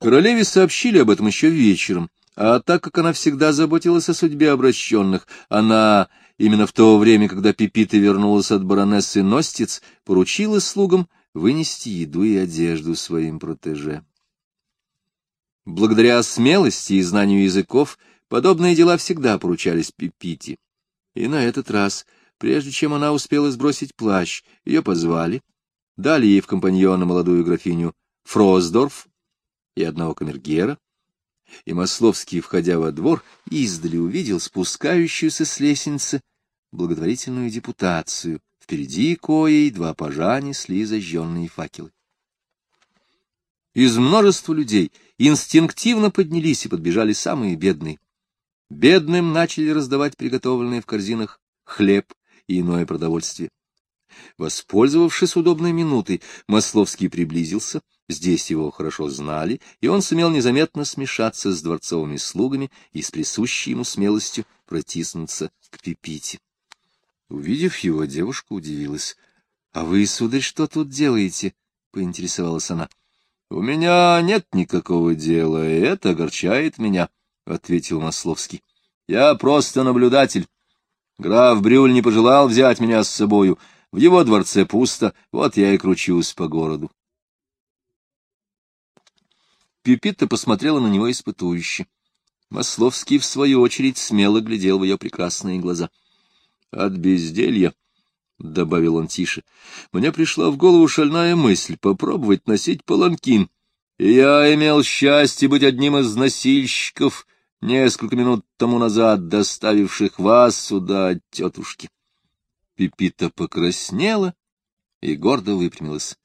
Королеве сообщили об этом еще вечером, а так как она всегда заботилась о судьбе обращенных, она, именно в то время, когда Пипита вернулась от баронессы Ностиц, поручила слугам вынести еду и одежду своим протеже. Благодаря смелости и знанию языков, подобные дела всегда поручались Пипите. И на этот раз, прежде чем она успела сбросить плащ, ее позвали, дали ей в компаньона молодую графиню Фроздорф и одного камергера, и Масловский, входя во двор, издали увидел спускающуюся с лестницы благотворительную депутацию, впереди коей два пажа несли зажженные факелы. Из множества людей инстинктивно поднялись и подбежали самые бедные. Бедным начали раздавать приготовленные в корзинах хлеб и иное продовольствие. Воспользовавшись удобной минутой, Масловский приблизился, здесь его хорошо знали, и он сумел незаметно смешаться с дворцовыми слугами и с присущей ему смелостью протиснуться к Пипите. Увидев его, девушка удивилась. — А вы, сударь, что тут делаете? — поинтересовалась она. — У меня нет никакого дела, и это огорчает меня, — ответил Масловский. — Я просто наблюдатель. Граф Брюль не пожелал взять меня с собою, — в его дворце пусто, вот я и кручусь по городу. Пипитта посмотрела на него испытующе. Масловский, в свою очередь, смело глядел в ее прекрасные глаза. — От безделья, — добавил он тише, — мне пришла в голову шальная мысль попробовать носить паланкин. Я имел счастье быть одним из носильщиков, несколько минут тому назад доставивших вас сюда тетушки. Пипита покраснела и гордо выпрямилась. —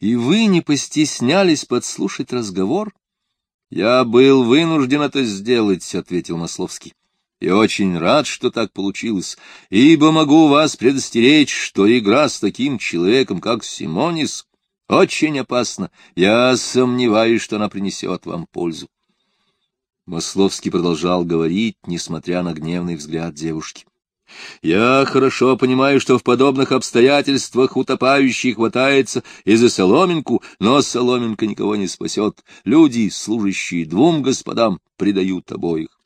И вы не постеснялись подслушать разговор? — Я был вынужден это сделать, — ответил Масловский. — И очень рад, что так получилось, ибо могу вас предостеречь, что игра с таким человеком, как Симонис, очень опасна. Я сомневаюсь, что она принесет вам пользу. Масловский продолжал говорить, несмотря на гневный взгляд девушки. Я хорошо понимаю, что в подобных обстоятельствах утопающий хватается и за соломинку, но соломинка никого не спасет. Люди, служащие двум господам, предают обоих.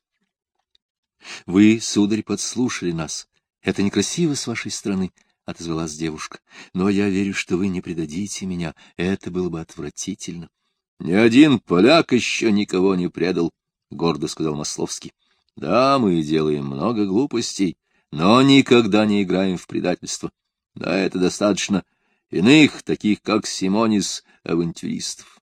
— Вы, сударь, подслушали нас. Это некрасиво с вашей стороны, — отозвалась девушка. — Но я верю, что вы не предадите меня. Это было бы отвратительно. — Ни один поляк еще никого не предал, — гордо сказал Масловский. — Да, мы делаем много глупостей, но никогда не играем в предательство. Да, это достаточно иных, таких как Симонис, авантюристов.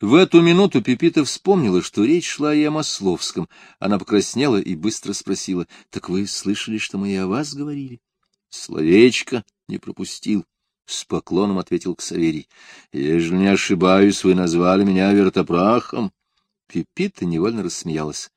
В эту минуту Пепита вспомнила, что речь шла и о Масловском. Она покраснела и быстро спросила, — Так вы слышали, что мы и о вас говорили? — Словечко не пропустил. С поклоном ответил Ксаверий. — Ежели не ошибаюсь, вы назвали меня вертопрахом. Пепита невольно рассмеялась.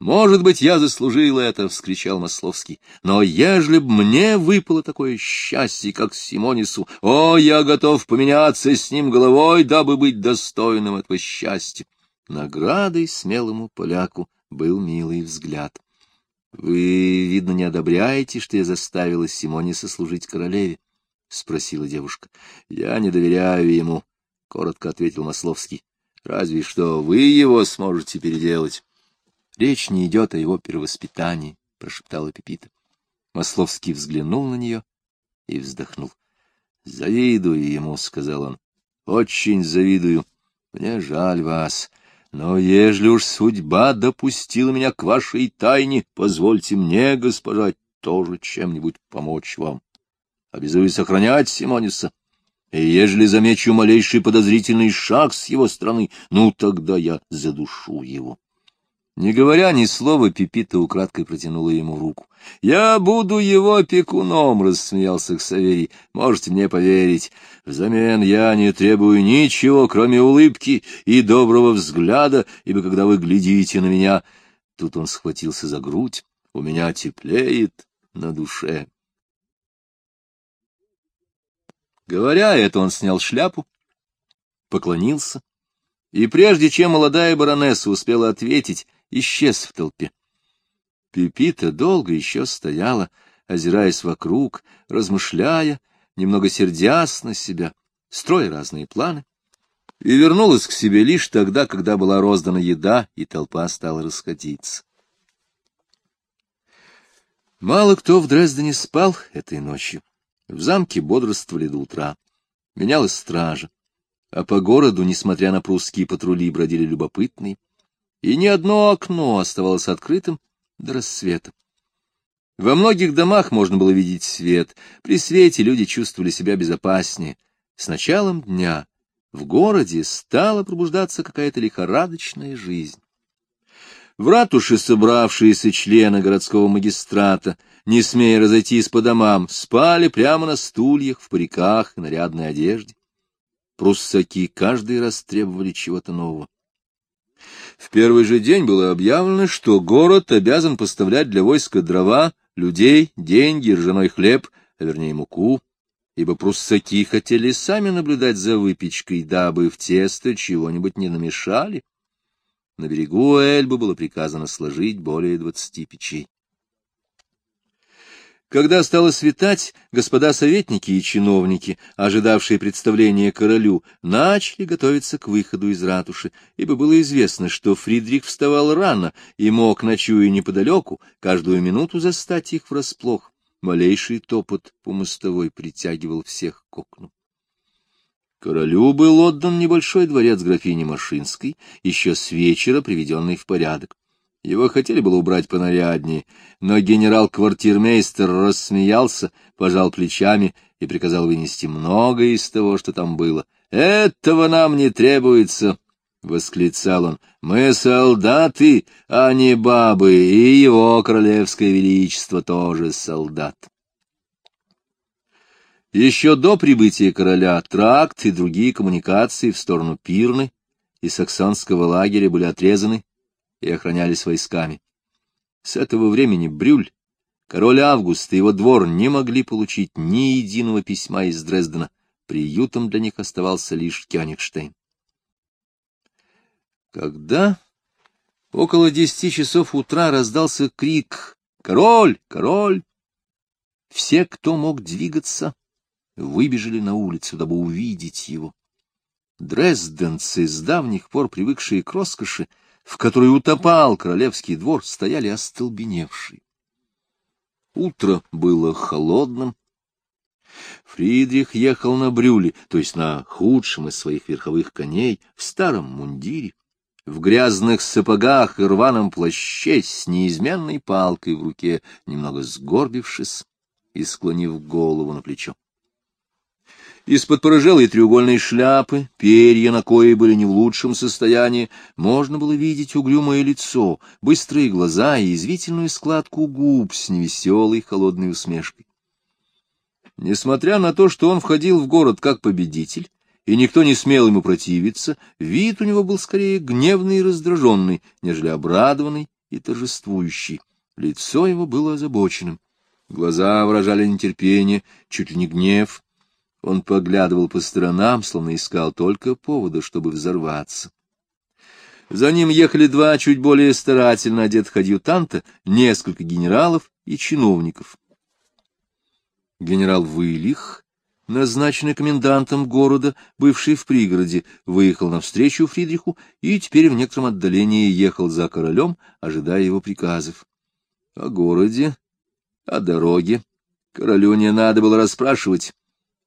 Может быть, я заслужил это, — вскричал Масловский. Но ежели б мне выпало такое счастье, как Симонису, о, я готов поменяться с ним головой, дабы быть достойным этого счастья. Наградой смелому поляку был милый взгляд. — Вы, видно, не одобряете, что я заставила Симониса служить королеве? — спросила девушка. — Я не доверяю ему, — коротко ответил Масловский. — Разве что вы его сможете переделать. Речь не идет о его перевоспитании, — прошептала Пепита. Масловский взглянул на нее и вздохнул. — Завидую ему, — сказал он. — Очень завидую. Мне жаль вас. Но ежели уж судьба допустила меня к вашей тайне, позвольте мне, госпожа, тоже чем-нибудь помочь вам. Обязуюсь сохранять Симониса. И ежели замечу малейший подозрительный шаг с его стороны, ну, тогда я задушу его. Не говоря ни слова, Пипита украдкой протянула ему руку. — Я буду его опекуном, — рассмеялся Ксаверий. — Можете мне поверить. Взамен я не требую ничего, кроме улыбки и доброго взгляда, ибо когда вы глядите на меня... Тут он схватился за грудь. У меня теплеет на душе. Говоря это, он снял шляпу, поклонился, и прежде чем молодая баронесса успела ответить, исчез в толпе. Пепита долго еще стояла, озираясь вокруг, размышляя, немного сердясь на себя, строя разные планы. и вернулась к себе лишь тогда, когда была роздана еда, и толпа стала расходиться. Мало кто в Дрездене спал этой ночью. В замке бодрствовали до утра. Менялась стража. А по городу, несмотря на прусские патрули, бродили любопытные. И ни одно окно оставалось открытым до рассвета. Во многих домах можно было видеть свет. При свете люди чувствовали себя безопаснее. С началом дня в городе стала пробуждаться какая-то лихорадочная жизнь. В ратуше собравшиеся члены городского магистрата, не смея разойтись по домам, спали прямо на стульях, в париках и нарядной одежде. Пруссаки каждый раз требовали чего-то нового. В первый же день было объявлено, что город обязан поставлять для войска дрова, людей, деньги, ржаной хлеб, а вернее муку, ибо пруссаки хотели сами наблюдать за выпечкой, дабы в тесто чего-нибудь не намешали. На берегу Эльбы было приказано сложить более двадцати печей. Когда стало светать, господа советники и чиновники, ожидавшие представления королю, начали готовиться к выходу из ратуши, ибо было известно, что Фридрих вставал рано и мог, ночуя неподалеку, каждую минуту застать их врасплох. Малейший топот по мостовой притягивал всех к окну. Королю был отдан небольшой дворец графини Машинской, еще с вечера приведенный в порядок. Его хотели было убрать понаряднее, но генерал-квартирмейстер рассмеялся, пожал плечами и приказал вынести многое из того, что там было. «Этого нам не требуется!» — восклицал он. «Мы солдаты, а не бабы, и его королевское величество тоже солдат». Еще до прибытия короля тракт и другие коммуникации в сторону Пирны и саксонского лагеря были отрезаны и охранялись войсками. С этого времени Брюль, король Август и его двор не могли получить ни единого письма из Дрездена, приютом для них оставался лишь Кёнигштейн. Когда около десяти часов утра раздался крик «Король! Король!», все, кто мог двигаться, выбежали на улицу, дабы увидеть его. Дрезденцы, с давних пор привыкшие к роскоши, в которой утопал королевский двор, стояли остолбеневшие. Утро было холодным. Фридрих ехал на брюле, то есть на худшем из своих верховых коней, в старом мундире, в грязных сапогах и рваном плаще с неизменной палкой в руке, немного сгорбившись и склонив голову на плечо. Из-под порыжелой треугольной шляпы, перья на кое были не в лучшем состоянии, можно было видеть угрюмое лицо, быстрые глаза и извительную складку губ с невеселой холодной усмешкой. Несмотря на то, что он входил в город как победитель, и никто не смел ему противиться, вид у него был скорее гневный и раздраженный, нежели обрадованный и торжествующий. Лицо его было озабоченным. Глаза выражали нетерпение, чуть ли не гнев, он поглядывал по сторонам, словно искал только повода, чтобы взорваться. За ним ехали два чуть более старательно одетых адъютанта, несколько генералов и чиновников. Генерал Вылих, назначенный комендантом города, бывший в пригороде, выехал навстречу Фридриху и теперь в некотором отдалении ехал за королем, ожидая его приказов. О городе, о дороге королю не надо было расспрашивать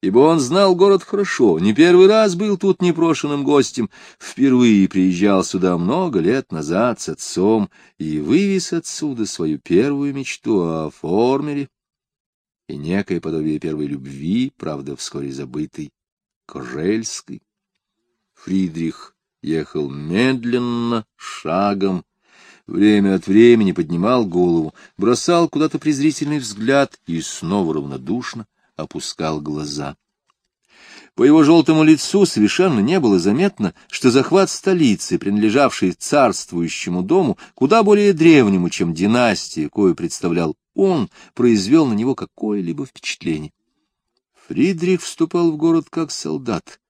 ибо он знал город хорошо, не первый раз был тут непрошенным гостем, впервые приезжал сюда много лет назад с отцом и вывез отсюда свою первую мечту о формере и некое подобие первой любви, правда, вскоре забытой, Кожельской. Фридрих ехал медленно, шагом, время от времени поднимал голову, бросал куда-то презрительный взгляд и снова равнодушно опускал глаза. По его желтому лицу совершенно не было заметно, что захват столицы, принадлежавшей царствующему дому, куда более древнему, чем династия, кою представлял он, произвел на него какое-либо впечатление. Фридрих вступал в город как солдат,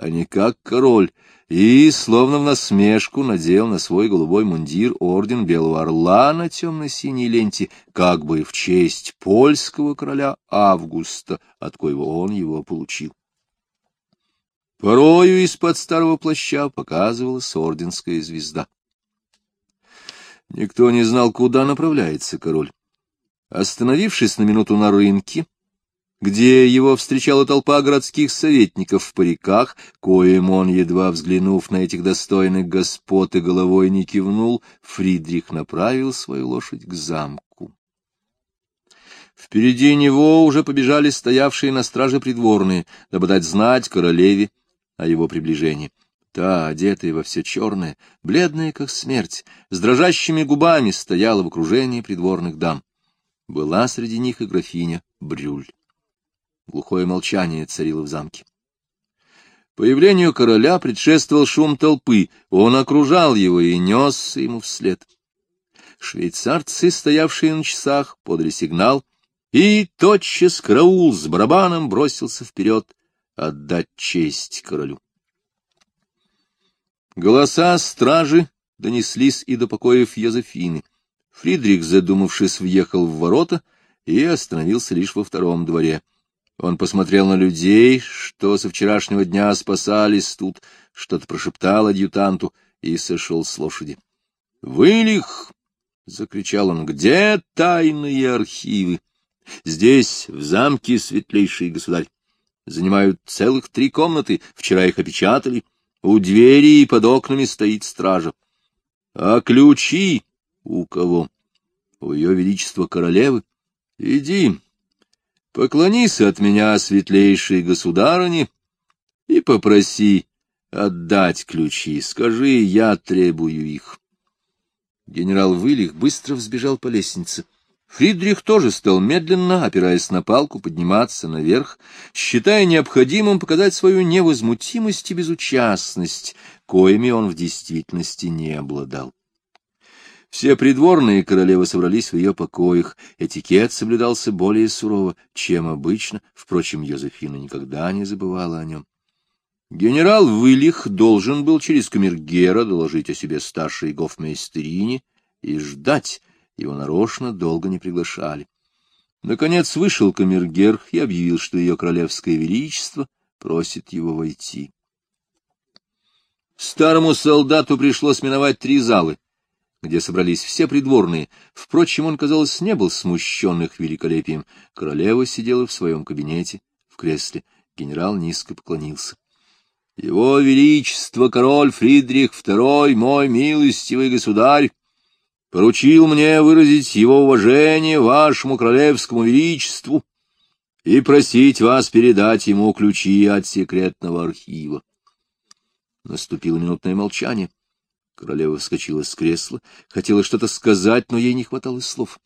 а не как король, и, словно в насмешку, надел на свой голубой мундир орден Белого Орла на темно-синей ленте, как бы в честь польского короля Августа, от коего он его получил. Порою из-под старого плаща показывалась орденская звезда. Никто не знал, куда направляется король. Остановившись на минуту на рынке, где его встречала толпа городских советников в париках, коим он, едва взглянув на этих достойных господ и головой не кивнул, Фридрих направил свою лошадь к замку. Впереди него уже побежали стоявшие на страже придворные, дабы дать знать королеве о его приближении. Та, одетая во все черное, бледная, как смерть, с дрожащими губами стояла в окружении придворных дам. Была среди них и графиня Брюль. Глухое молчание царило в замке. Появлению короля предшествовал шум толпы, он окружал его и несся ему вслед. Швейцарцы, стоявшие на часах, подали сигнал, и тотчас караул с барабаном бросился вперед отдать честь королю. Голоса стражи донеслись и до покоев Йозефины. Фридрих, задумавшись, въехал в ворота и остановился лишь во втором дворе. Он посмотрел на людей, что со вчерашнего дня спасались тут, что-то прошептал адъютанту и сошел с лошади. — Вылих! — закричал он. — Где тайные архивы? Здесь, в замке, светлейший государь. Занимают целых три комнаты, вчера их опечатали. У двери и под окнами стоит стража. А ключи у кого? У ее величества королевы. Иди, Поклонись от меня, светлейшей государыне, и попроси отдать ключи. Скажи, я требую их. Генерал Вылих быстро взбежал по лестнице. Фридрих тоже стал медленно, опираясь на палку, подниматься наверх, считая необходимым показать свою невозмутимость и безучастность, коими он в действительности не обладал. Все придворные королевы собрались в ее покоях. Этикет соблюдался более сурово, чем обычно. Впрочем, Йозефина никогда не забывала о нем. Генерал Вылих должен был через камергера доложить о себе старшей гофмейстерине и ждать. Его нарочно долго не приглашали. Наконец вышел камергер и объявил, что ее королевское величество просит его войти. Старому солдату пришлось миновать три залы — где собрались все придворные. Впрочем, он, казалось, не был смущен их великолепием. Королева сидела в своем кабинете, в кресле. Генерал низко поклонился. — Его Величество, король Фридрих II, мой милостивый государь, поручил мне выразить его уважение вашему королевскому величеству и просить вас передать ему ключи от секретного архива. Наступило минутное молчание. Королева вскочила с кресла, хотела что-то сказать, но ей не хватало слов.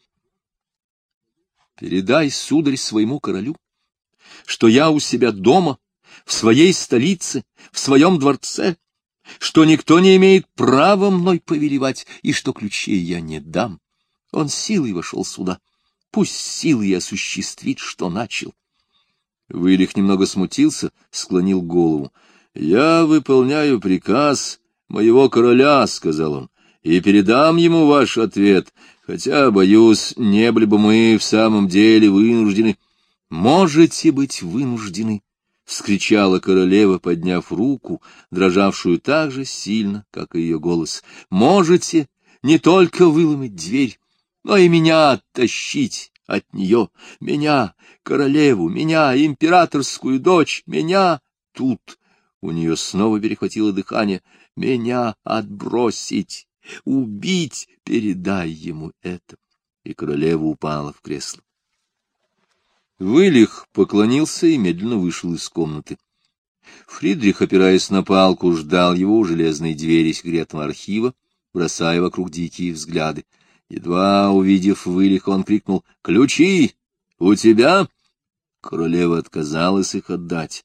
— Передай, сударь, своему королю, что я у себя дома, в своей столице, в своем дворце, что никто не имеет права мной повелевать, и что ключей я не дам. Он силой вошел сюда. Пусть силой осуществит, что начал. Вылих немного смутился, склонил голову. — Я выполняю приказ моего короля, — сказал он, — и передам ему ваш ответ, хотя, боюсь, не были бы мы в самом деле вынуждены. — Можете быть вынуждены, — вскричала королева, подняв руку, дрожавшую так же сильно, как и ее голос. — Можете не только выломать дверь, но и меня оттащить от нее, меня, королеву, меня, императорскую дочь, меня тут. У нее снова перехватило дыхание — меня отбросить, убить, передай ему это. И королева упала в кресло. Вылих поклонился и медленно вышел из комнаты. Фридрих, опираясь на палку, ждал его у железной двери секретного архива, бросая вокруг дикие взгляды. Едва увидев Вылиха, он крикнул «Ключи! У тебя?» Королева отказалась их отдать.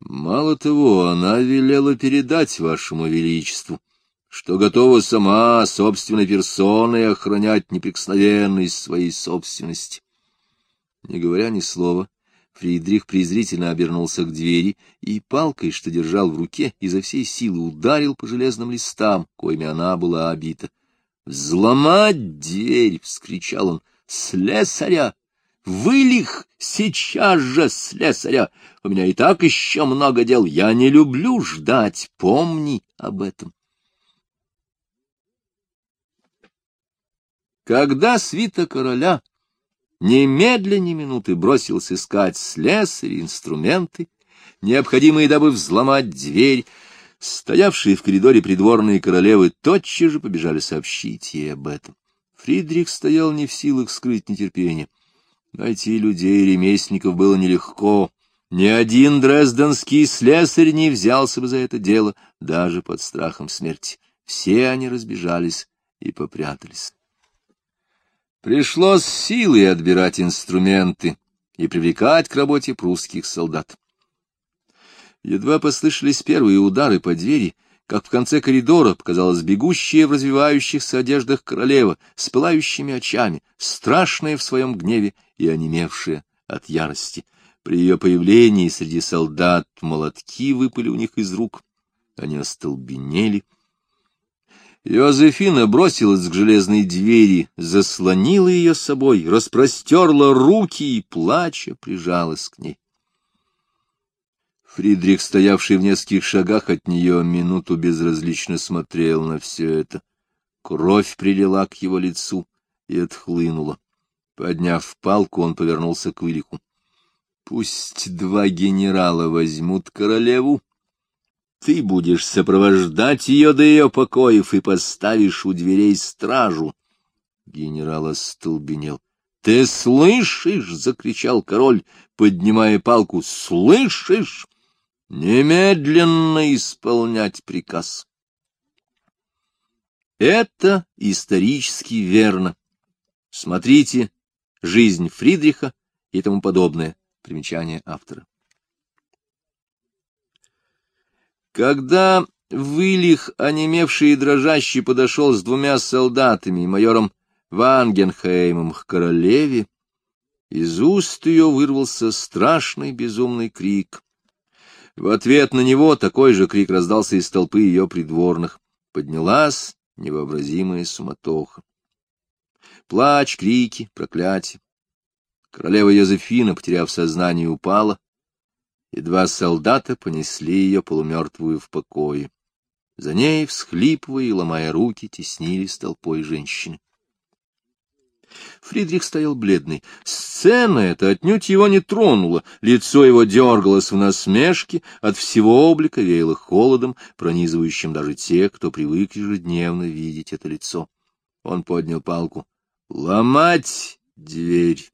Мало того, она велела передать вашему величеству, что готова сама собственной персоной охранять неприкосновенность своей собственности. Не говоря ни слова, Фридрих презрительно обернулся к двери и палкой, что держал в руке, изо всей силы ударил по железным листам, коими она была обита. «Взломать дверь!» — вскричал он. «Слесаря! Вылих сейчас же, слесаря! У меня и так еще много дел. Я не люблю ждать. Помни об этом. Когда свита короля немедленно минуты бросился искать слесаря, инструменты, необходимые, дабы взломать дверь, стоявшие в коридоре придворные королевы тотчас же побежали сообщить ей об этом. Фридрих стоял не в силах скрыть нетерпение. Найти людей ремесленников было нелегко. Ни один дрезденский слесарь не взялся бы за это дело, даже под страхом смерти. Все они разбежались и попрятались. Пришлось силой отбирать инструменты и привлекать к работе прусских солдат. Едва послышались первые удары по двери, как в конце коридора показалась бегущая в развивающихся одеждах королева с пылающими очами, страшная в своем гневе и онемевшая от ярости. При ее появлении среди солдат молотки выпали у них из рук, они остолбенели. Йозефина бросилась к железной двери, заслонила ее собой, распростерла руки и, плача, прижалась к ней. Фридрих, стоявший в нескольких шагах от нее, минуту безразлично смотрел на все это. Кровь прилила к его лицу и отхлынула. Подняв палку, он повернулся к Вылику. — Пусть два генерала возьмут королеву. Ты будешь сопровождать ее до ее покоев и поставишь у дверей стражу. Генерал остолбенел. — Ты слышишь? — закричал король, поднимая палку. — Слышишь? Немедленно исполнять приказ. Это исторически верно. Смотрите «Жизнь Фридриха» и тому подобное. Примечание автора. Когда Вылих, онемевший и дрожащий, подошел с двумя солдатами и майором Вангенхеймом к королеве, из уст ее вырвался страшный безумный крик. В ответ на него такой же крик раздался из толпы ее придворных. Поднялась невообразимая суматоха. Плач, крики, проклятия. Королева Йозефина, потеряв сознание, упала, и два солдата понесли ее полумертвую в покое. За ней, всхлипывая и ломая руки, теснились толпой женщины. Фридрих стоял бледный. Сцена эта отнюдь его не тронула, лицо его дергалось в насмешке, от всего облика веяло холодом, пронизывающим даже тех, кто привык ежедневно видеть это лицо. Он поднял палку. «Ломать дверь!»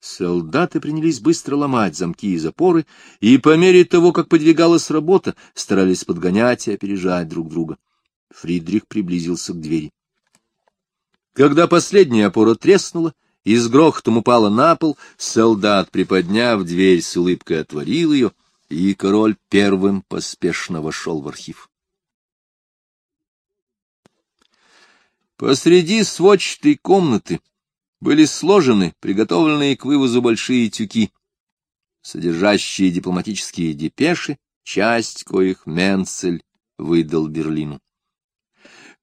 Солдаты принялись быстро ломать замки и запоры, и по мере того, как подвигалась работа, старались подгонять и опережать друг друга. Фридрих приблизился к двери. Когда последняя опора треснула и с грохотом упала на пол, солдат, приподняв дверь, с улыбкой отворил ее, и король первым поспешно вошел в архив. Посреди сводчатой комнаты были сложены приготовленные к вывозу большие тюки, содержащие дипломатические депеши, часть коих Менцель выдал Берлину.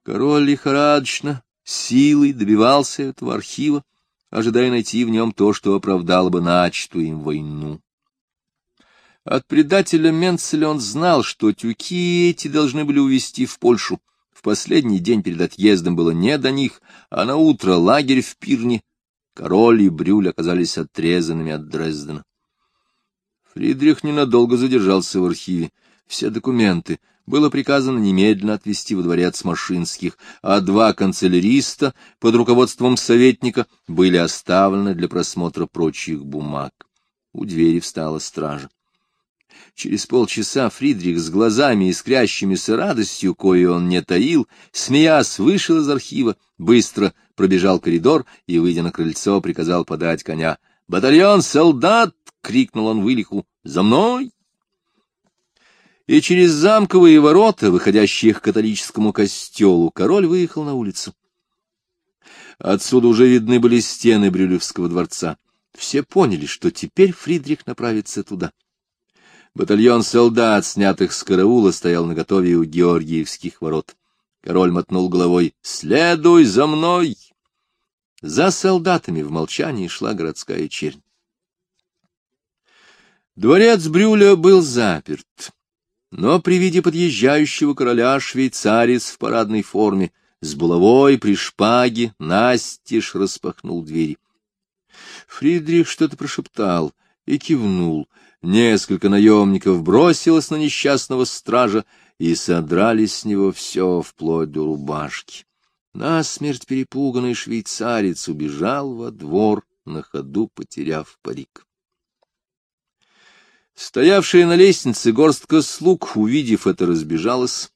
Король лихорадочно силой добивался этого архива, ожидая найти в нем то, что оправдало бы начатую им войну. От предателя Менцеля он знал, что тюки эти должны были увезти в Польшу. В последний день перед отъездом было не до них, а на утро лагерь в Пирне. Король и Брюль оказались отрезанными от Дрездена. Фридрих ненадолго задержался в архиве. Все документы, было приказано немедленно отвезти во дворец Машинских, а два канцеляриста под руководством советника были оставлены для просмотра прочих бумаг. У двери встала стража. Через полчаса Фридрих с глазами, искрящимися радостью, кое он не таил, смеясь, вышел из архива, быстро пробежал коридор и, выйдя на крыльцо, приказал подать коня. «Батальон солдат!» — крикнул он вылиху. «За мной!» И через замковые ворота, выходящие к католическому костелу, король выехал на улицу. Отсюда уже видны были стены Брюлевского дворца. Все поняли, что теперь Фридрих направится туда. Батальон солдат, снятых с караула, стоял наготове у Георгиевских ворот. Король мотнул головой. «Следуй за мной!» За солдатами в молчании шла городская чернь. Дворец Брюля был заперт, но при виде подъезжающего короля швейцарец в парадной форме с булавой при шпаге настежь распахнул двери. Фридрих что-то прошептал и кивнул. Несколько наемников бросилось на несчастного стража и содрали с него все, вплоть до рубашки. Насмерть перепуганный швейцарец убежал во двор, на ходу потеряв парик. Стоявшая на лестнице горстка слуг, увидев это, разбежалась.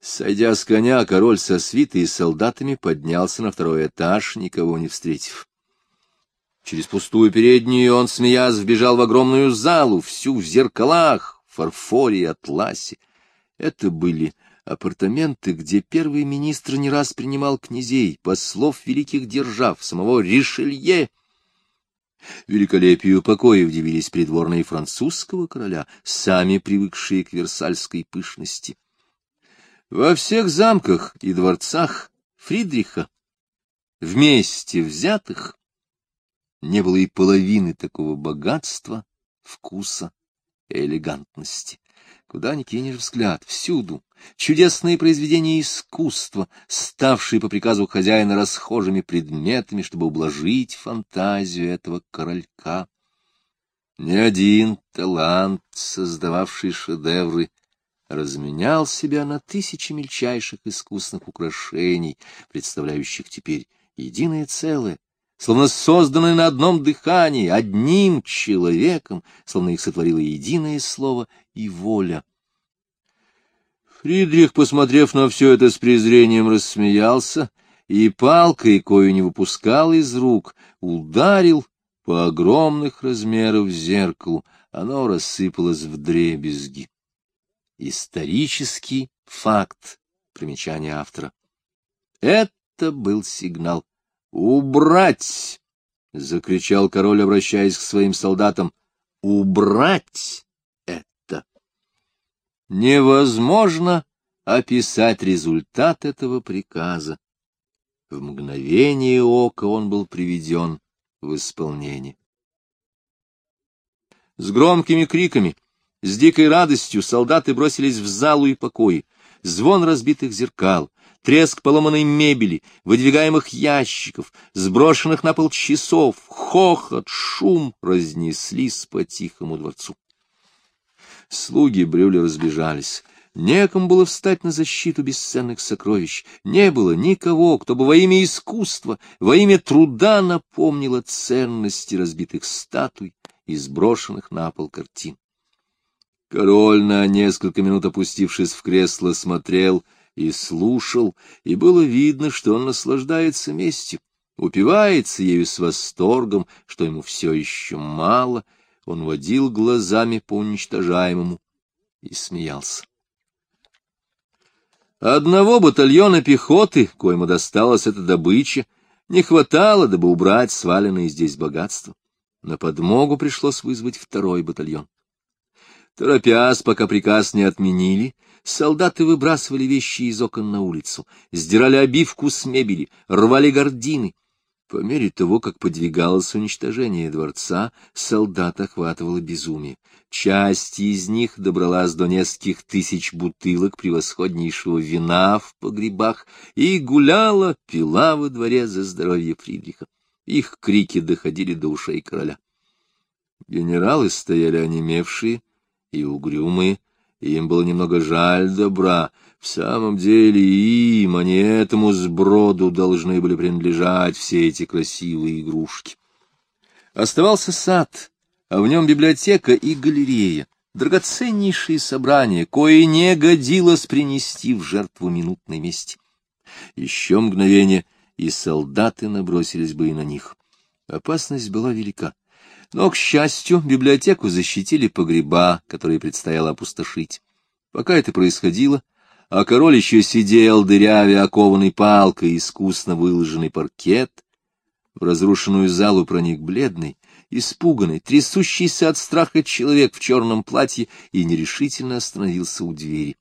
Сойдя с коня, король со свитой и солдатами поднялся на второй этаж, никого не встретив. Через пустую переднюю он, смеясь, вбежал в огромную залу, всю в зеркалах, фарфоре и атласе. Это были апартаменты, где первый министр не раз принимал князей, послов великих держав, самого Ришелье. Великолепию покоя удивились придворные французского короля, сами привыкшие к версальской пышности. Во всех замках и дворцах Фридриха, вместе взятых, не было и половины такого богатства, вкуса и элегантности. Куда ни кинешь взгляд, всюду чудесные произведения искусства, ставшие по приказу хозяина расхожими предметами, чтобы ублажить фантазию этого королька. Ни один талант, создававший шедевры, разменял себя на тысячи мельчайших искусных украшений, представляющих теперь единое целое, словно созданное на одном дыхании, одним человеком, словно их сотворило единое слово и воля. Фридрих, посмотрев на все это с презрением, рассмеялся и палкой, кою не выпускал из рук, ударил по огромных размеров зеркалу, оно рассыпалось в дребезги. Исторический факт. Примечание автора. Это был сигнал. «Убрать!» — закричал король, обращаясь к своим солдатам. «Убрать это!» Невозможно описать результат этого приказа. В мгновение ока он был приведен в исполнение. С громкими криками с дикой радостью солдаты бросились в залу и покои. Звон разбитых зеркал, треск поломанной мебели, выдвигаемых ящиков, сброшенных на пол часов, хохот, шум разнеслись по тихому дворцу. Слуги Брюля разбежались. Некому было встать на защиту бесценных сокровищ. Не было никого, кто бы во имя искусства, во имя труда напомнил о ценности разбитых статуй и сброшенных на пол картин. Король, на несколько минут опустившись в кресло, смотрел и слушал, и было видно, что он наслаждается местью, упивается ею с восторгом, что ему все еще мало, он водил глазами по уничтожаемому и смеялся. Одного батальона пехоты, коему досталась эта добыча, не хватало, дабы убрать сваленные здесь богатства. На подмогу пришлось вызвать второй батальон. Торопясь, пока приказ не отменили, солдаты выбрасывали вещи из окон на улицу, сдирали обивку с мебели, рвали гардины. По мере того, как подвигалось уничтожение дворца, солдат охватывало безумие. Часть из них добралась до нескольких тысяч бутылок превосходнейшего вина в погребах и гуляла, пила во дворе за здоровье Фридриха. Их крики доходили до ушей короля. Генералы стояли онемевшие, и угрюмые, и им было немного жаль добра. В самом деле им, а не этому сброду, должны были принадлежать все эти красивые игрушки. Оставался сад, а в нем библиотека и галерея, драгоценнейшие собрания, кое не годилось принести в жертву минутной мести. Еще мгновение, и солдаты набросились бы и на них. Опасность была велика. Но, к счастью, библиотеку защитили погреба, которые предстояло опустошить. Пока это происходило, а король еще сидел, дырявя окованной палкой искусно выложенный паркет, в разрушенную залу проник бледный, испуганный, трясущийся от страха человек в черном платье и нерешительно остановился у двери.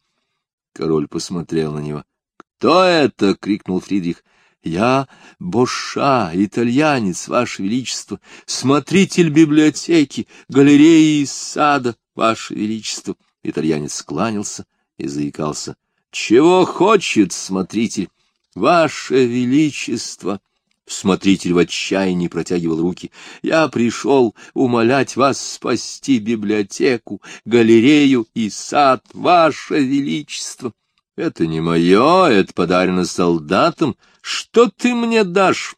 Король посмотрел на него. — Кто это? — крикнул Фридрих. Я Боша, итальянец, Ваше Величество, смотритель библиотеки, галереи и сада, Ваше Величество. Итальянец скланялся и заикался. — Чего хочет смотритель? — Ваше Величество! Смотритель в отчаянии протягивал руки. «Я пришел умолять вас спасти библиотеку, галерею и сад, ваше величество!» «Это не мое, это подарено солдатам. Что ты мне дашь?»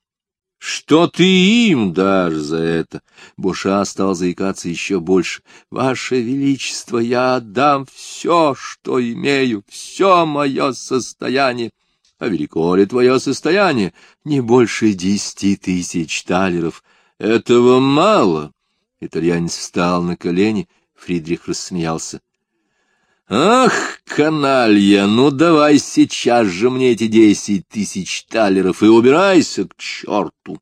«Что ты им дашь за это?» Буша стал заикаться еще больше. «Ваше Величество, я отдам все, что имею, все мое состояние. А велико ли твое состояние? Не больше десяти тысяч талеров. Этого мало. Итальянец встал на колени, Фридрих рассмеялся. «Ах, каналья, ну давай сейчас же мне эти десять тысяч талеров и убирайся к черту!»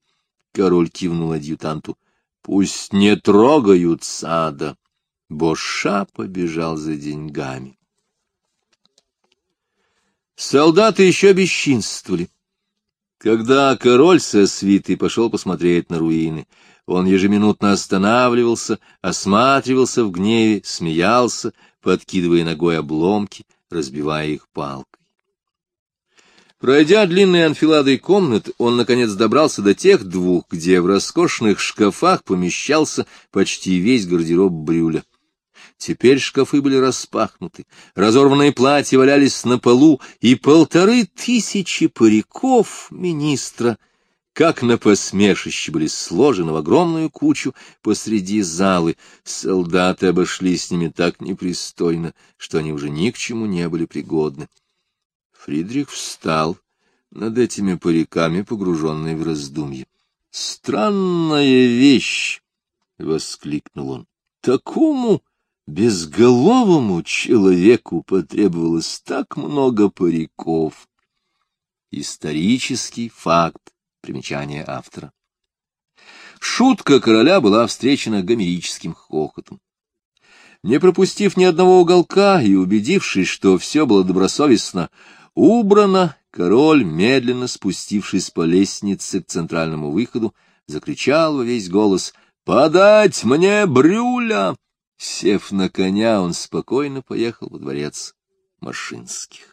Король кивнул адъютанту. «Пусть не трогают сада!» Боша побежал за деньгами. Солдаты еще бесчинствовали. Когда король со свитой пошел посмотреть на руины, он ежеминутно останавливался, осматривался в гневе, смеялся, подкидывая ногой обломки, разбивая их палкой. Пройдя длинные анфилады комнат, он, наконец, добрался до тех двух, где в роскошных шкафах помещался почти весь гардероб Брюля. Теперь шкафы были распахнуты, разорванные платья валялись на полу, и полторы тысячи париков министра, как на посмешище, были сложены в огромную кучу посреди залы. Солдаты обошли с ними так непристойно, что они уже ни к чему не были пригодны. Фридрих встал над этими париками, погруженный в раздумье. «Странная вещь!» — воскликнул он. «Такому...» Безголовому человеку потребовалось так много париков. Исторический факт. Примечание автора. Шутка короля была встречена гомерическим хохотом. Не пропустив ни одного уголка и убедившись, что все было добросовестно убрано, король, медленно спустившись по лестнице к центральному выходу, закричал во весь голос «Подать мне брюля!» Сев на коня, он спокойно поехал во дворец Машинских.